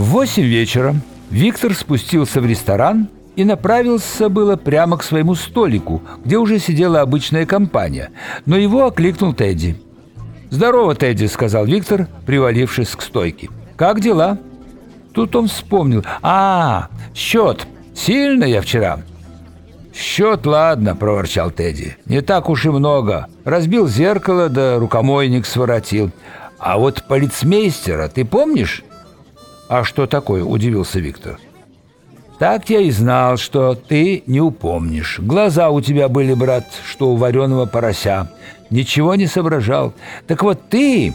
В восемь вечера Виктор спустился в ресторан и направился было прямо к своему столику, где уже сидела обычная компания, но его окликнул Тедди. «Здорово, Тедди», — сказал Виктор, привалившись к стойке. «Как дела?» Тут он вспомнил. «А, счет. Сильно я вчера». «Счет, ладно», — проворчал Тедди. «Не так уж и много. Разбил зеркало, да рукомойник своротил. А вот полицмейстера ты помнишь?» «А что такое?» – удивился Виктор. «Так я и знал, что ты не упомнишь. Глаза у тебя были, брат, что у вареного порося. Ничего не соображал. Так вот ты...»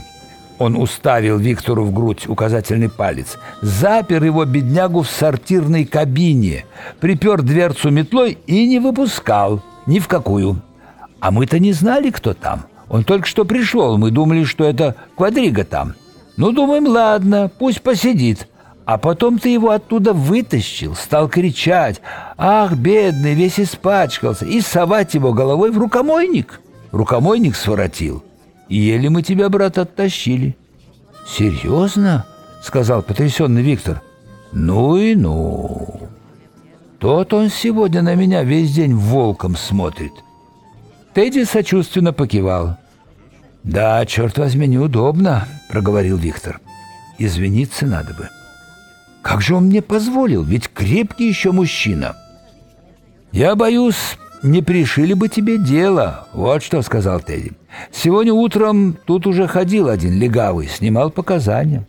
Он уставил Виктору в грудь указательный палец. Запер его беднягу в сортирной кабине, припер дверцу метлой и не выпускал ни в какую. А мы-то не знали, кто там. Он только что пришел, мы думали, что это квадрига там. Ну, думаем, ладно, пусть посидит. А потом ты его оттуда вытащил, стал кричать. Ах, бедный, весь испачкался. И совать его головой в рукомойник. Рукомойник своротил. Еле мы тебя, брат, оттащили. Серьезно? Сказал потрясенный Виктор. Ну и ну. Тот он сегодня на меня весь день волком смотрит. Тедди сочувственно покивал. «Да, черт возьми, неудобно», — проговорил Виктор. «Извиниться надо бы». «Как же он мне позволил? Ведь крепкий еще мужчина». «Я боюсь, не пришили бы тебе дело. Вот что», — сказал Тедди. «Сегодня утром тут уже ходил один легавый, снимал показания.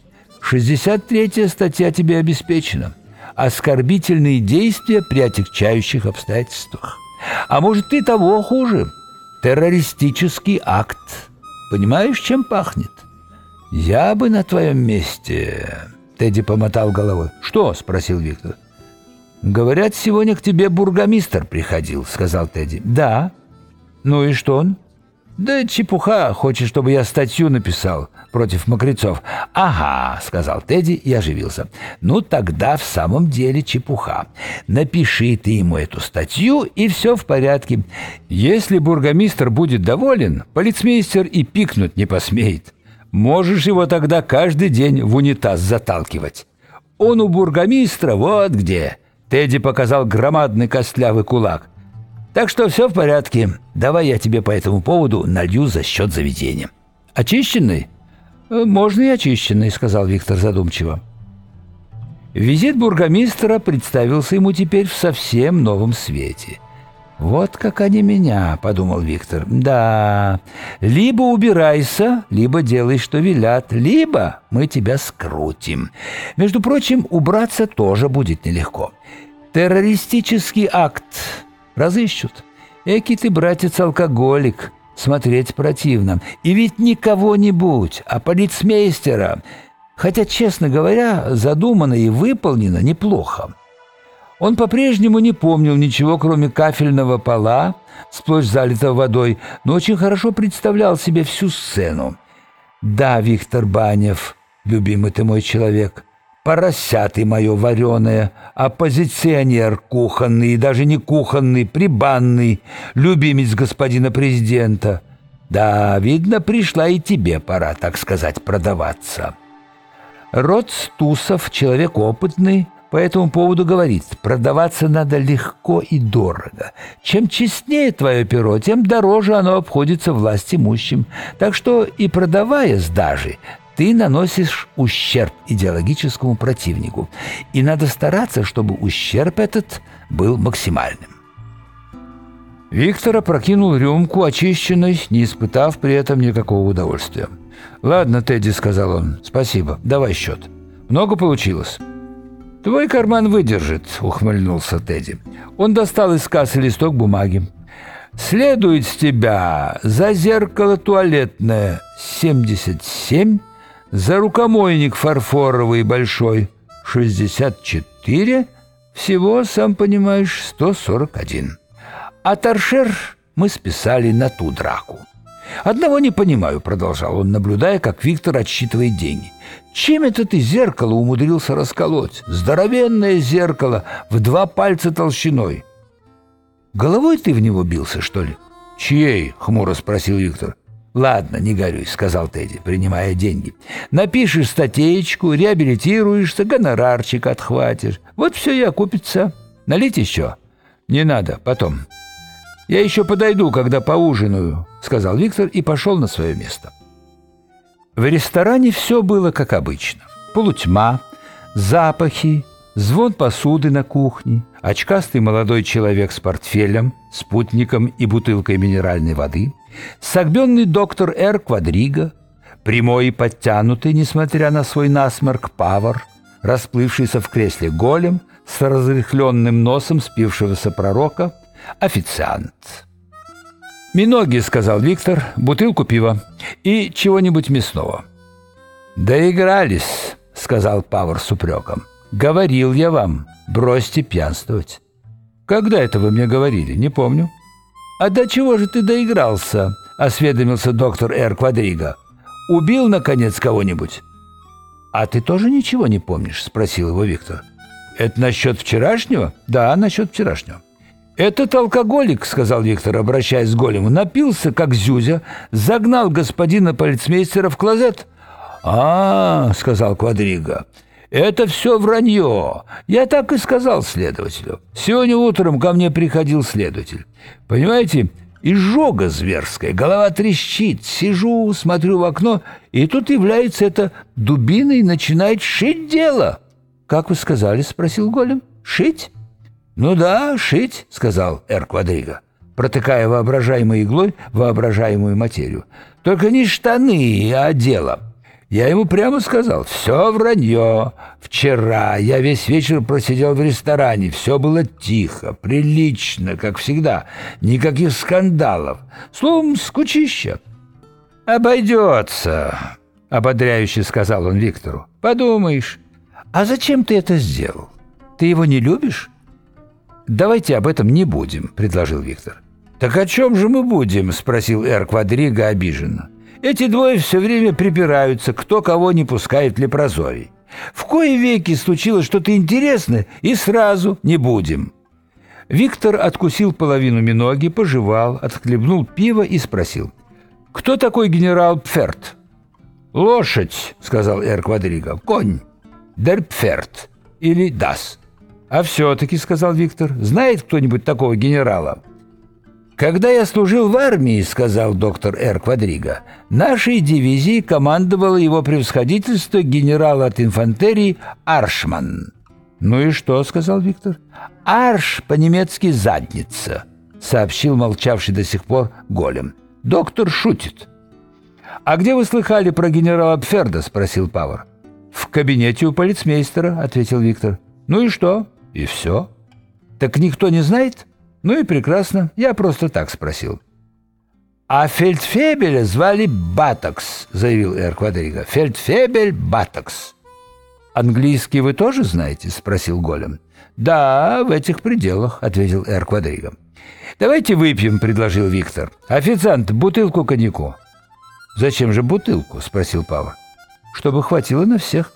63-я статья тебе обеспечена. Оскорбительные действия при отягчающих обстоятельствах. А может, ты того хуже. Террористический акт». Понимаешь, чем пахнет? Я бы на твоем месте...» Тедди помотал головой. «Что?» — спросил Виктор. «Говорят, сегодня к тебе бургомистр приходил», — сказал Тедди. «Да». «Ну и что он?» «Да чепуха, хочет, чтобы я статью написал против мокрецов». «Ага», — сказал Тедди и оживился. «Ну тогда в самом деле чепуха. Напиши ты ему эту статью, и все в порядке. Если бургомистр будет доволен, полицмейстер и пикнуть не посмеет. Можешь его тогда каждый день в унитаз заталкивать. Он у бургомистра вот где». Тедди показал громадный костлявый кулак — так что все в порядке. Давай я тебе по этому поводу налью за счет заведения. Очищенный? Э, можно и очищенный, сказал Виктор задумчиво. Визит бургомистра представился ему теперь в совсем новом свете. «Вот как они меня», — подумал Виктор. «Да, либо убирайся, либо делай, что велят, либо мы тебя скрутим. Между прочим, убраться тоже будет нелегко. Террористический акт Разыщут. Эки ты, братец-алкоголик, смотреть противно. И ведь не кого-нибудь, а полицмейстера. Хотя, честно говоря, задумано и выполнено неплохо. Он по-прежнему не помнил ничего, кроме кафельного пола, сплошь залитого водой, но очень хорошо представлял себе всю сцену. «Да, Виктор Банев, любимый ты мой человек, Порося ты мое вареное, оппозиционер кухонный, и даже не кухонный, прибанный, любимец господина президента. Да, видно, пришла и тебе пора, так сказать, продаваться. Род Стусов, человек опытный, по этому поводу говорит, продаваться надо легко и дорого. Чем честнее твое перо, тем дороже оно обходится власть имущим. Так что и продавая сдажи, ты наносишь ущерб идеологическому противнику. И надо стараться, чтобы ущерб этот был максимальным. Виктор опрокинул рюмку, очищенной, не испытав при этом никакого удовольствия. «Ладно, Тедди», — сказал он, — «спасибо, давай счет. Много получилось?» «Твой карман выдержит», — ухмыльнулся Тедди. Он достал из кассы листок бумаги. «Следует с тебя за зеркало туалетное 77 за рукомойник фарфоровый большой 64, всего, сам понимаешь, 141. А торшер мы списали на ту драку. «Одного не понимаю», — продолжал он, наблюдая, как Виктор отсчитывает деньги. «Чем это ты зеркало умудрился расколоть? Здоровенное зеркало, в два пальца толщиной». «Головой ты в него бился, что ли?» «Чьей?» — хмуро спросил Виктор. «Ладно, не горюй», — сказал Тедди, принимая деньги. «Напишешь статейку, реабилитируешься, гонорарчик отхватишь. Вот все и окупится. Налить еще?» «Не надо, потом». «Я еще подойду, когда поужинаю», — сказал Виктор и пошел на свое место. В ресторане все было как обычно. Полутьма, запахи, звон посуды на кухне, очкастый молодой человек с портфелем, спутником и бутылкой минеральной воды, согбенный доктор Р. Квадриго, прямой и подтянутый, несмотря на свой насморк, павар, расплывшийся в кресле голем с разрыхленным носом спившегося пророка, официант. «Миноги», — сказал Виктор, — «бутылку пива и чего-нибудь мясного». «Доигрались», — сказал Павар с упреком. «Говорил я вам, бросьте пьянствовать». «Когда это вы мне говорили? Не помню». «А до чего же ты доигрался?» — осведомился доктор Р. Квадриго. «Убил, наконец, кого-нибудь?» «А ты тоже ничего не помнишь?» — спросил его Виктор. «Это насчет вчерашнего?» «Да, насчет вчерашнего». «Этот алкоголик, — сказал Виктор, обращаясь к голему, — напился, как зюзя, загнал господина полицмейстера в клозет». «А, — сказал Квадриго, — это все вранье. Я так и сказал следователю. Сегодня утром ко мне приходил следователь. Понимаете, изжога зверская, голова трещит. Сижу, смотрю в окно, и тут является эта дубина и начинает шить дело». «Как вы сказали?» — спросил голем. «Шить?» «Ну да, шить», — сказал Эр Квадриго, протыкая воображаемой иглой воображаемую материю. «Только не штаны, а дело». Я ему прямо сказал, все вранье. Вчера я весь вечер просидел в ресторане, все было тихо, прилично, как всегда, никаких скандалов. Словом, скучища. «Обойдется», — ободряюще сказал он Виктору. «Подумаешь, а зачем ты это сделал? Ты его не любишь?» «Давайте об этом не будем», — предложил Виктор. «Так о чем же мы будем?» — спросил Эр Квадриго обиженно. «Эти двое все время припираются, кто кого не пускает лепрозорий. В кои веки случилось что-то интересное, и сразу не будем». Виктор откусил половину миноги, пожевал, отхлебнул пиво и спросил. «Кто такой генерал Пферт?» «Лошадь», — сказал Эр Квадриго. «Конь. Дер Пферт. Или Дас». «А все-таки», — сказал Виктор, — «знает кто-нибудь такого генерала?» «Когда я служил в армии, — сказал доктор Р. Квадриго, — нашей дивизией командовало его превосходительство генерал от инфантерии Аршман». «Ну и что?» — сказал Виктор. «Арш по-немецки «задница», — сообщил молчавший до сих пор голем. «Доктор шутит». «А где вы слыхали про генерала Пферда?» — спросил Павар. «В кабинете у полицмейстера», — ответил Виктор. «Ну и что?» И все. Так никто не знает? Ну и прекрасно, я просто так спросил. «А фельдфебеля звали Батокс», — заявил Эр Квадриго. «Фельдфебель Батокс». «Английский вы тоже знаете?» — спросил Голем. «Да, в этих пределах», — ответил Эр Квадриго. «Давайте выпьем», — предложил Виктор. «Официант, бутылку коньяку». «Зачем же бутылку?» — спросил Пава. «Чтобы хватило на всех».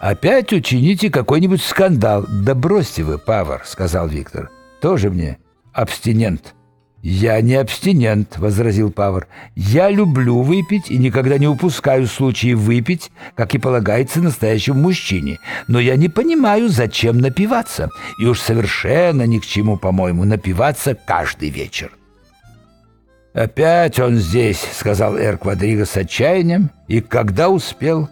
«Опять учините какой-нибудь скандал». «Да бросьте вы, Павар», — сказал Виктор. «Тоже мне абстинент». «Я не абстинент», — возразил Павар. «Я люблю выпить и никогда не упускаю случаи выпить, как и полагается настоящему мужчине. Но я не понимаю, зачем напиваться. И уж совершенно ни к чему, по-моему, напиваться каждый вечер». «Опять он здесь», — сказал Эр Квадриго с отчаянием, и когда успел